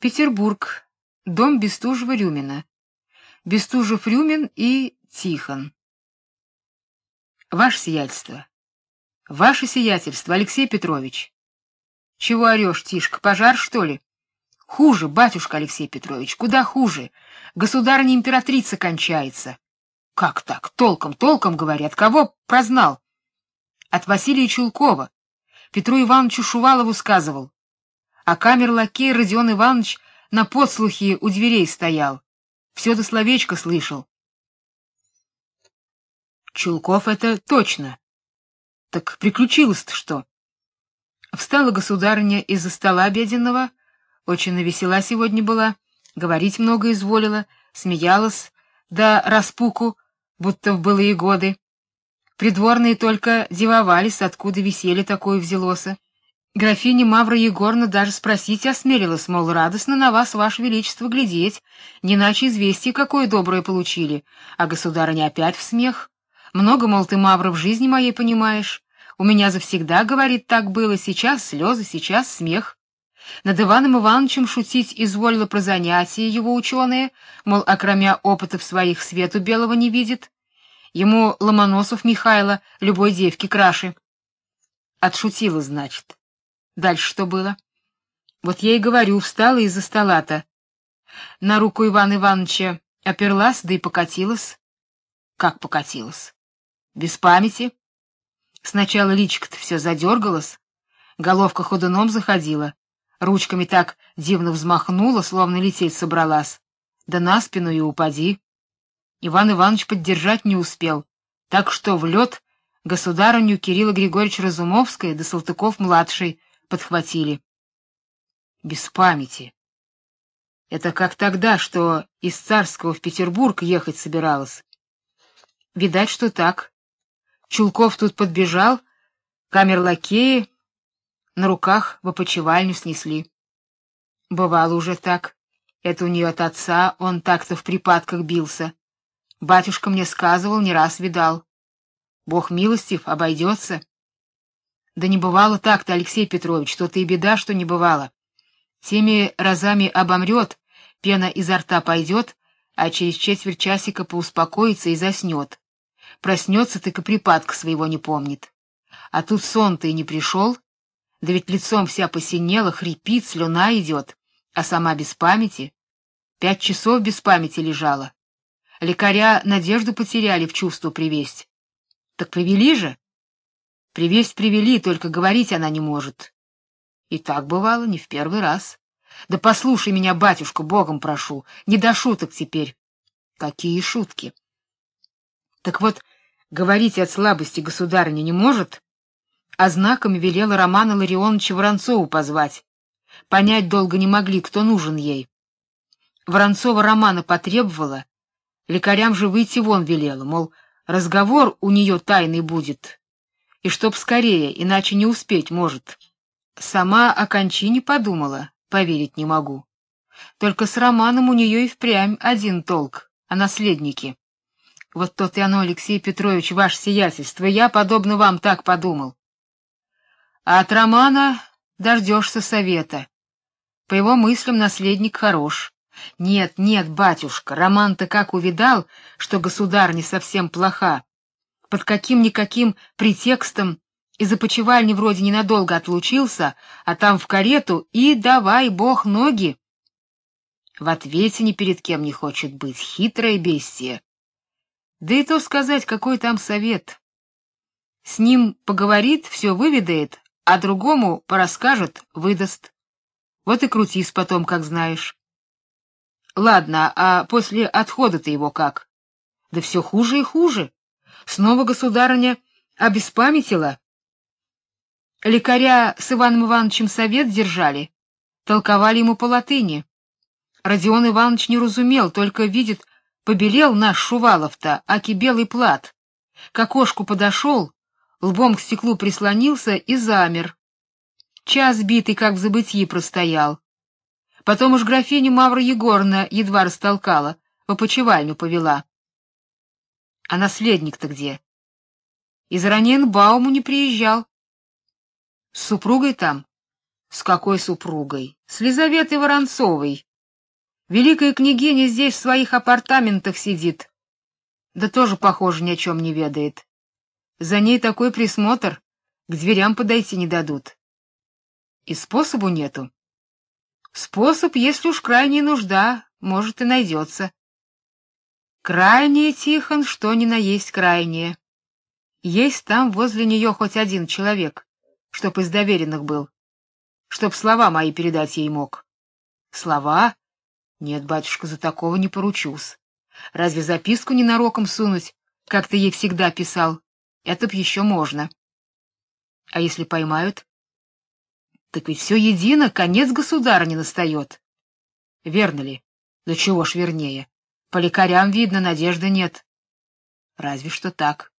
Петербург. Дом Бестужева-Рюмина. Бестужев-Рюмин и Тихон. Ваше сиятельство. Ваше сиятельство, Алексей Петрович. Чего орешь, Тишка, пожар, что ли? Хуже, батюшка Алексей Петрович, куда хуже. Государыня императрица кончается. Как так? Толком, толком говорят. Кого прознал? От Василия Чулкова. Петру Ивановичу Шувалову сказывал а камер-лакей Родион Иванович на подслухе у дверей стоял. Все до словечко слышал. Чулков это точно. Так приключилось-то что? Встала государыня из-за стола обеденного, очень навесела сегодня была, говорить много изволила, смеялась, да распуку, будто в былые годы. Придворные только дивовались, откуда веселье такое взялося. Графиня Мавра Егоровна даже спросить осмелилась, мол, радостно на вас, ваше величество, глядеть, не иначе известие какое доброе получили. А государыня опять в смех. Много, мол, ты, Мавра, в жизни моей понимаешь. У меня завсегда, говорит, так было, сейчас слезы, сейчас смех. Над Иваном Ивановичем шутить изволила про занятия его ученые, мол, окромя опытов своих свету белого не видит. Ему Ломоносов Михайло любой девки краше. Отшутила, значит. Дальше что было? Вот я и говорю, встала из-за стола-то. На руку Ивана Ивановича оперлась, да и покатилась. Как покатилась? Без памяти. Сначала личико-то все задергалось, головка ходуном заходила, ручками так дивно взмахнула, словно лететь собралась. Да на спину и упади. Иван Иванович поддержать не успел, так что в лед государыню Кирилла Григорьевич Разумовская да Салтыков-младший подхватили. Без памяти. Это как тогда, что из Царского в Петербург ехать собиралась. Видать, что так. Чулков тут подбежал, камер-лакеи на руках в опочивальню снесли. Бывало уже так. Это у нее от отца, он так-то в припадках бился. Батюшка мне сказывал, не раз видал. Бог милостив, обойдется. Да не бывало так-то, Алексей Петрович, что-то и беда, что не бывало. Теми разами обомрет, пена изо рта пойдет, а через четверть часика поуспокоится и заснет. Проснется, так и припадка своего не помнит. А тут сон-то и не пришел, да ведь лицом вся посинела, хрипит, слюна идет, а сама без памяти. Пять часов без памяти лежала. Лекаря надежду потеряли в чувство привесть. Так привели же? Привесть привели, только говорить она не может. И так бывало не в первый раз. Да послушай меня, батюшка, богом прошу, не до шуток теперь. Какие шутки? Так вот, говорить от слабости государыня не может, а знаками велела Романа Ларионовича Воронцову позвать. Понять долго не могли, кто нужен ей. Воронцова Романа потребовала, лекарям же выйти вон велела, мол, разговор у нее тайный будет, и чтоб скорее, иначе не успеть может. Сама о кончине подумала, поверить не могу. Только с Романом у нее и впрямь один толк, о наследнике. Вот тот и оно, Алексей Петрович, ваше сиятельство, я, подобно вам, так подумал. А от Романа дождешься совета. По его мыслям наследник хорош. Нет, нет, батюшка, Роман-то как увидал, что государь не совсем плоха, под каким-никаким претекстом из опочивальни вроде ненадолго отлучился, а там в карету и давай бог ноги. В ответе ни перед кем не хочет быть, хитрое бестие. Да и то сказать, какой там совет. С ним поговорит, все выведает, а другому порасскажет, выдаст. Вот и крутись потом, как знаешь. Ладно, а после отхода-то его как? Да все хуже и хуже. Снова государыня обеспамятила. Лекаря с Иваном Ивановичем совет держали, толковали ему по латыни. Родион Иванович не разумел, только видит, побелел наш Шувалов-то, аки белый плат. К окошку подошел, лбом к стеклу прислонился и замер. Час битый, как в забытии, простоял. Потом уж графиню Мавра Егоровна едва растолкала, в опочивальню повела. А наследник-то где? Из Раненбауму не приезжал. С супругой там? С какой супругой? С Лизаветой Воронцовой. Великая княгиня здесь в своих апартаментах сидит. Да тоже, похоже, ни о чем не ведает. За ней такой присмотр, к дверям подойти не дадут. И способу нету. Способ, если уж крайняя нужда, может и найдется. Крайнее, Тихон, что ни на есть крайнее. Есть там возле нее хоть один человек, чтоб из доверенных был, чтоб слова мои передать ей мог. Слова? Нет, батюшка, за такого не поручусь. Разве записку ненароком сунуть, как ты ей всегда писал? Это б еще можно. А если поймают? Так ведь все едино, конец государа не настает. Верно ли? Да чего ж вернее. По лекарям видно, надежды нет. Разве что так.